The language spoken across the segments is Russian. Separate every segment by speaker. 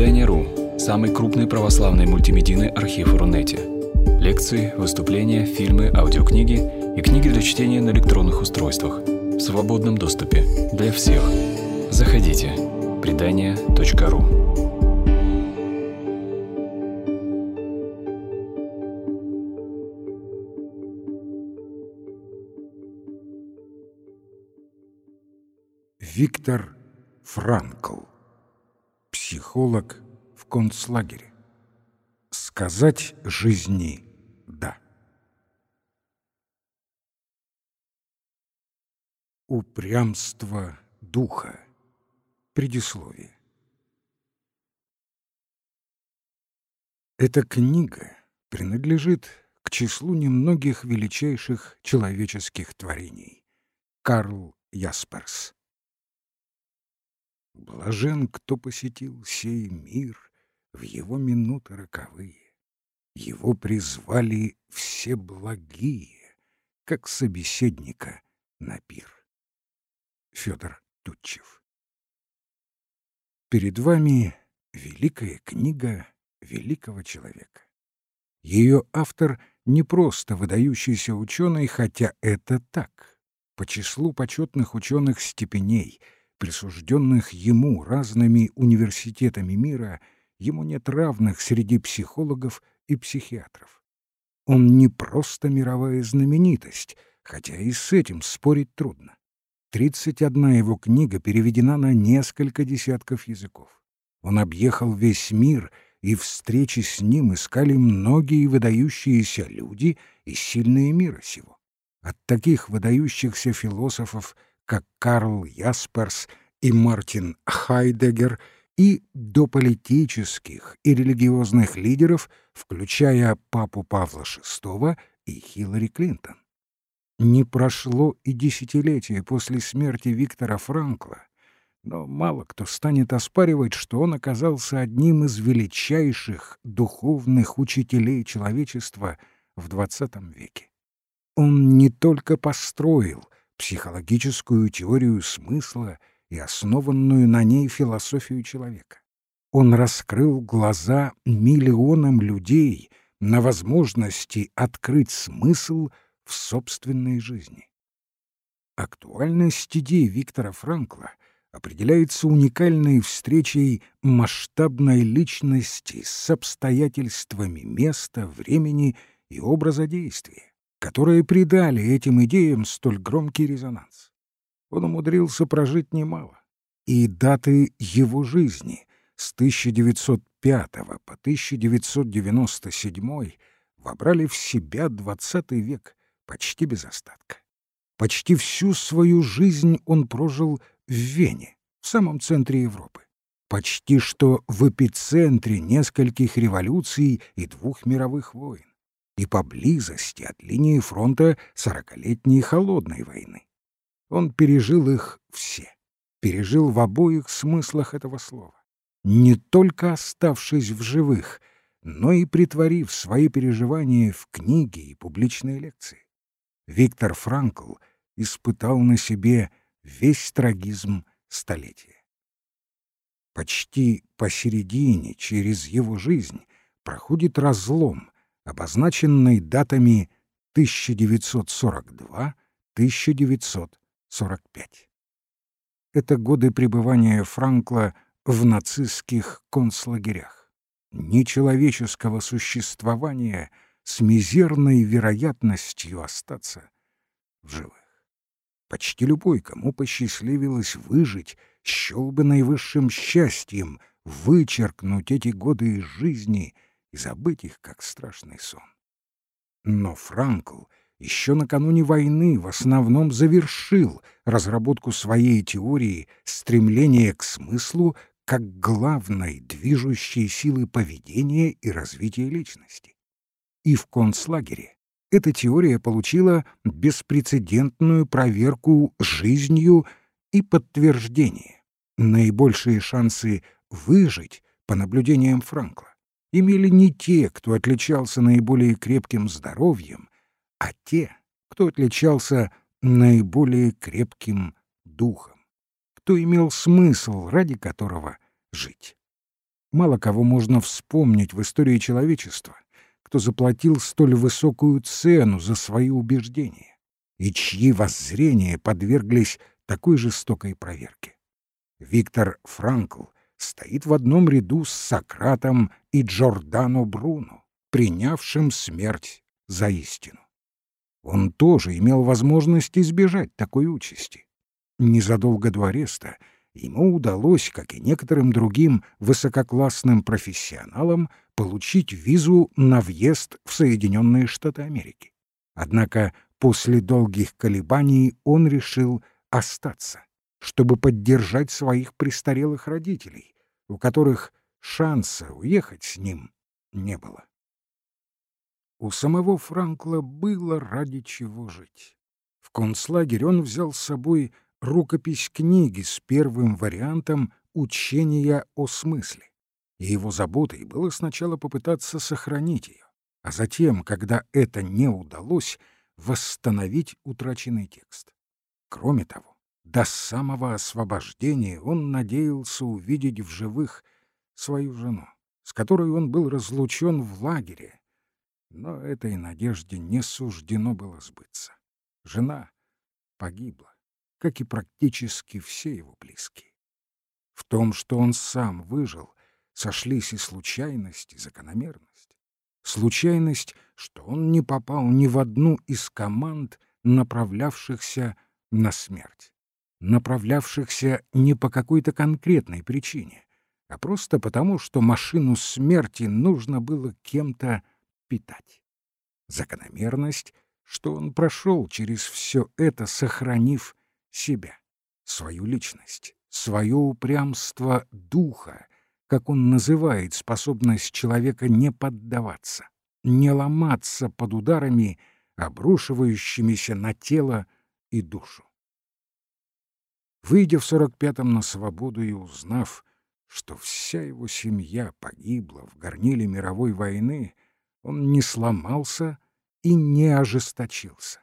Speaker 1: Предание.ру – самый крупный православный мультимедийный архив Рунете. Лекции, выступления, фильмы, аудиокниги и книги для чтения на электронных устройствах в свободном доступе для всех. Заходите. Предание.ру
Speaker 2: Виктор Франкл Психолог в концлагере. Сказать жизни «да». Упрямство духа. Предисловие. Эта книга принадлежит к числу немногих величайших человеческих творений. Карл Ясперс. Блажен, кто посетил сей мир в его минуты роковые. Его призвали все благие, как собеседника на пир. Федор Тутчев Перед вами великая книга великого человека. Ее автор не просто выдающийся ученый, хотя это так. По числу почетных ученых степеней — присужденных ему разными университетами мира, ему нет равных среди психологов и психиатров. Он не просто мировая знаменитость, хотя и с этим спорить трудно. 31 его книга переведена на несколько десятков языков. Он объехал весь мир, и встречи с ним искали многие выдающиеся люди и сильные мира сего. От таких выдающихся философов — как Карл Ясперс и Мартин Хайдегер, и до политических и религиозных лидеров, включая папу Павла VI и Хиллари Клинтон. Не прошло и десятилетия после смерти Виктора Франкла, но мало кто станет оспаривать, что он оказался одним из величайших духовных учителей человечества в XX веке. Он не только построил — психологическую теорию смысла и основанную на ней философию человека. Он раскрыл глаза миллионам людей на возможности открыть смысл в собственной жизни. Актуальность идей Виктора Франкла определяется уникальной встречей масштабной личности с обстоятельствами места, времени и образа действия которые придали этим идеям столь громкий резонанс. Он умудрился прожить немало, и даты его жизни с 1905 по 1997 вобрали в себя XX век почти без остатка. Почти всю свою жизнь он прожил в Вене, в самом центре Европы. Почти что в эпицентре нескольких революций и двух мировых войн и поблизости от линии фронта сорокалетней холодной войны. Он пережил их все, пережил в обоих смыслах этого слова, не только оставшись в живых, но и притворив свои переживания в книги и публичные лекции. Виктор Франкл испытал на себе весь трагизм столетия. Почти посередине, через его жизнь, проходит разлом, обозначенной датами 1942-1945. Это годы пребывания Франкла в нацистских концлагерях, нечеловеческого существования с мизерной вероятностью остаться в живых. Почти любой, кому посчастливилось выжить, счел бы наивысшим счастьем вычеркнуть эти годы из жизни — и забыть их, как страшный сон. Но Франкл еще накануне войны в основном завершил разработку своей теории стремления к смыслу как главной движущей силы поведения и развития личности. И в концлагере эта теория получила беспрецедентную проверку жизнью и подтверждение. Наибольшие шансы выжить, по наблюдениям Франкла, имели не те, кто отличался наиболее крепким здоровьем, а те, кто отличался наиболее крепким духом, кто имел смысл, ради которого жить. Мало кого можно вспомнить в истории человечества, кто заплатил столь высокую цену за свои убеждения и чьи воззрения подверглись такой жестокой проверке. Виктор Франкл стоит в одном ряду с Сократом и Джордано Бруно, принявшим смерть за истину. Он тоже имел возможность избежать такой участи. Незадолго до ареста ему удалось, как и некоторым другим высококлассным профессионалам, получить визу на въезд в Соединенные Штаты Америки. Однако после долгих колебаний он решил остаться, чтобы поддержать своих престарелых родителей, у которых шанса уехать с ним не было. У самого Франкла было ради чего жить. В концлагерь он взял с собой рукопись книги с первым вариантом учения о смысле. И его заботой было сначала попытаться сохранить ее, а затем, когда это не удалось, восстановить утраченный текст. Кроме того, до самого освобождения он надеялся увидеть в живых свою жену, с которой он был разлучен в лагере, но этой надежде не суждено было сбыться. Жена погибла как и практически все его близкие. В том, что он сам выжил, сошлись и случайность, и закономерность. Случайность, что он не попал ни в одну из команд, направлявшихся на смерть. Направлявшихся не по какой-то конкретной причине, а просто потому, что машину смерти нужно было кем-то питать. Закономерность, что он прошел через все это, сохранив себя, свою личность, свое упрямство духа, как он называет способность человека не поддаваться, не ломаться под ударами, обрушивающимися на тело и душу. Выйдя в сорок пятом на свободу и узнав, что вся его семья погибла в горниле мировой войны, он не сломался и не ожесточился.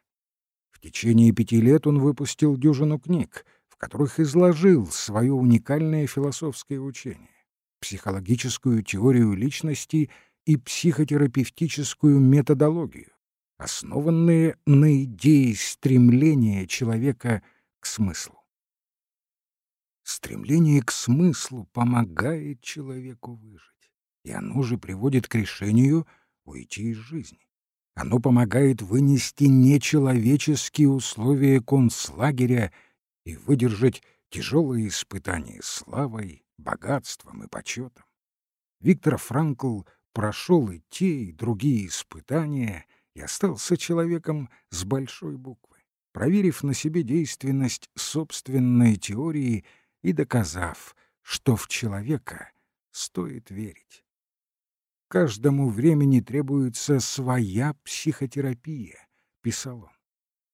Speaker 2: В течение пяти лет он выпустил дюжину книг, в которых изложил свое уникальное философское учение, психологическую теорию личности и психотерапевтическую методологию, основанные на идее стремления человека к смыслу. Стремление к смыслу помогает человеку выжить, и оно же приводит к решению уйти из жизни. Оно помогает вынести нечеловеческие условия концлагеря и выдержать тяжелые испытания славой, богатством и почетом. Виктор Франкл прошел и те, и другие испытания и остался человеком с большой буквы, проверив на себе действенность собственной теории и доказав, что в человека стоит верить. Каждому времени требуется своя психотерапия, писал он.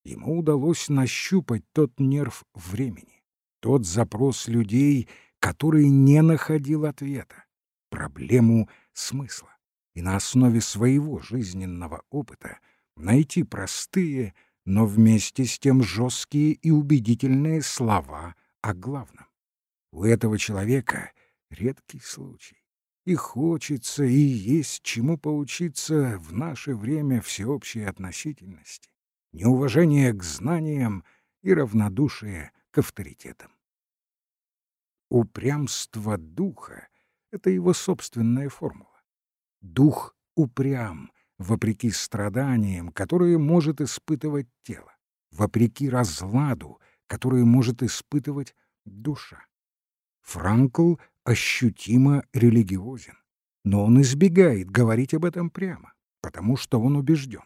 Speaker 2: Ему удалось нащупать тот нерв времени, тот запрос людей, который не находил ответа, проблему смысла, и на основе своего жизненного опыта найти простые, но вместе с тем жесткие и убедительные слова о главном. У этого человека редкий случай и хочется, и есть чему поучиться в наше время всеобщей относительности, неуважение к знаниям и равнодушие к авторитетам. Упрямство духа — это его собственная формула. Дух упрям, вопреки страданиям, которые может испытывать тело, вопреки разладу, который может испытывать душа. Франкл ощутимо религиозен, но он избегает говорить об этом прямо, потому что он убежден.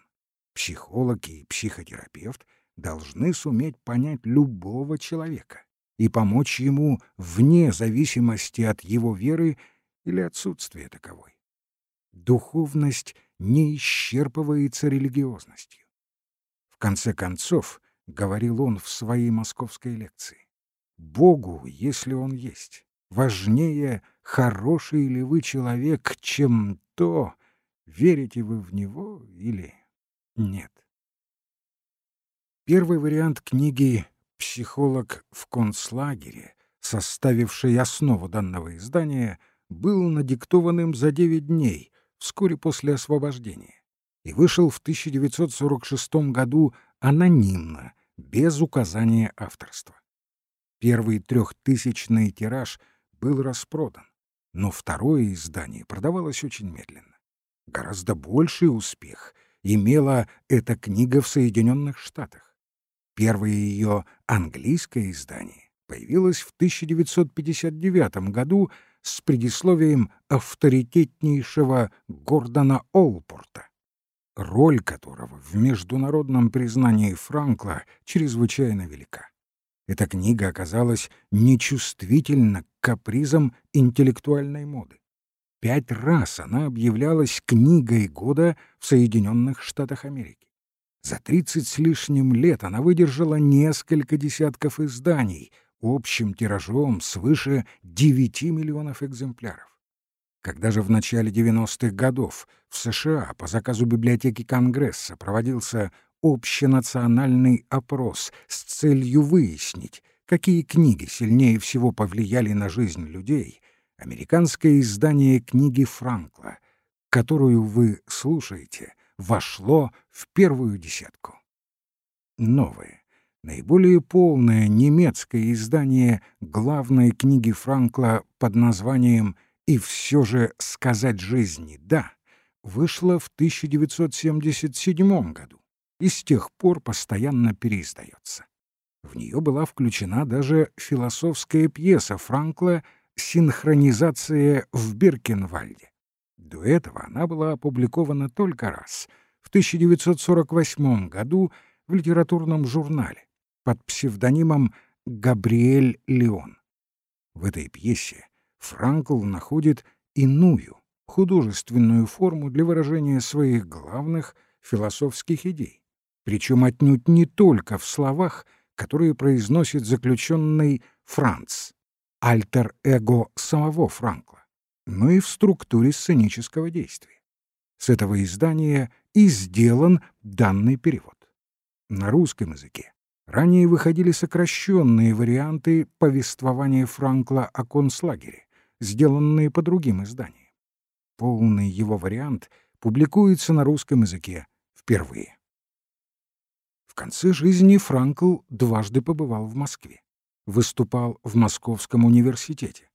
Speaker 2: Психолог и психотерапевт должны суметь понять любого человека и помочь ему вне зависимости от его веры или отсутствия таковой. Духовность не исчерпывается религиозностью. В конце концов, говорил он в своей московской лекции, Богу, если он есть, важнее, хороший ли вы человек, чем то, верите вы в него или нет. Первый вариант книги «Психолог в концлагере», составивший основу данного издания, был надиктованным за 9 дней, вскоре после освобождения, и вышел в 1946 году анонимно, без указания авторства. Первый трехтысячный тираж был распродан, но второе издание продавалось очень медленно. Гораздо больший успех имела эта книга в Соединенных Штатах. Первое ее английское издание появилось в 1959 году с предисловием авторитетнейшего Гордона Олпорта, роль которого в международном признании Франкла чрезвычайно велика. Эта книга оказалась нечувствительна к капризам интеллектуальной моды. Пять раз она объявлялась книгой года в Соединенных Штатах Америки. За тридцать с лишним лет она выдержала несколько десятков изданий, общим тиражом свыше 9 миллионов экземпляров. Когда же в начале 90-х годов в США по заказу библиотеки Конгресса проводился общенациональный опрос с целью выяснить, какие книги сильнее всего повлияли на жизнь людей, американское издание книги Франкла, которую вы слушаете, вошло в первую десятку. Новое, наиболее полное немецкое издание главной книги Франкла под названием «И все же сказать жизни да» вышло в 1977 году и с тех пор постоянно переиздается. В нее была включена даже философская пьеса Франкла «Синхронизация в Биркенвальде». До этого она была опубликована только раз, в 1948 году в литературном журнале под псевдонимом Габриэль Леон. В этой пьесе Франкл находит иную, художественную форму для выражения своих главных философских идей причем отнюдь не только в словах, которые произносит заключенный Франц, альтер-эго самого Франкла, но и в структуре сценического действия. С этого издания и сделан данный перевод. На русском языке ранее выходили сокращенные варианты повествования Франкла о концлагере, сделанные по другим изданиям. Полный его вариант публикуется на русском языке впервые конце жизни Франкл дважды побывал в Москве. Выступал в Московском университете.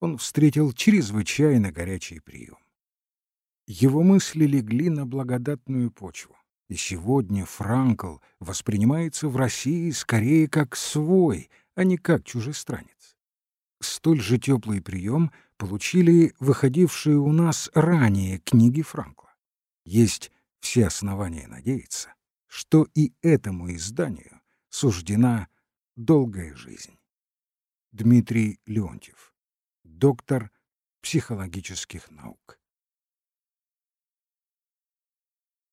Speaker 2: Он встретил чрезвычайно горячий прием. Его мысли легли на благодатную почву. И сегодня Франкл воспринимается в России скорее как свой, а не как чужестранец. Столь же теплый прием получили выходившие у нас ранее книги Франкла. Есть все основания надеяться, что и этому изданию суждена долгая жизнь. Дмитрий Леонтьев, доктор психологических наук.